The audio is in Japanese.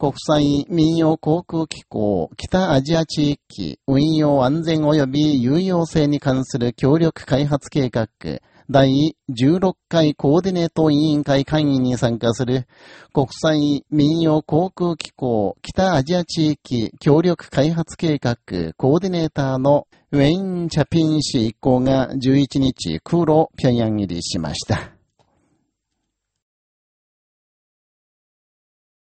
国際民謡航空機構北アジア地域運用安全及び有用性に関する協力開発計画第16回コーディネート委員会会議に参加する国際民謡航空機構北アジア地域協力開発計画コーディネーターのウェイン・チャピン氏一行が11日空路平壌入りしました。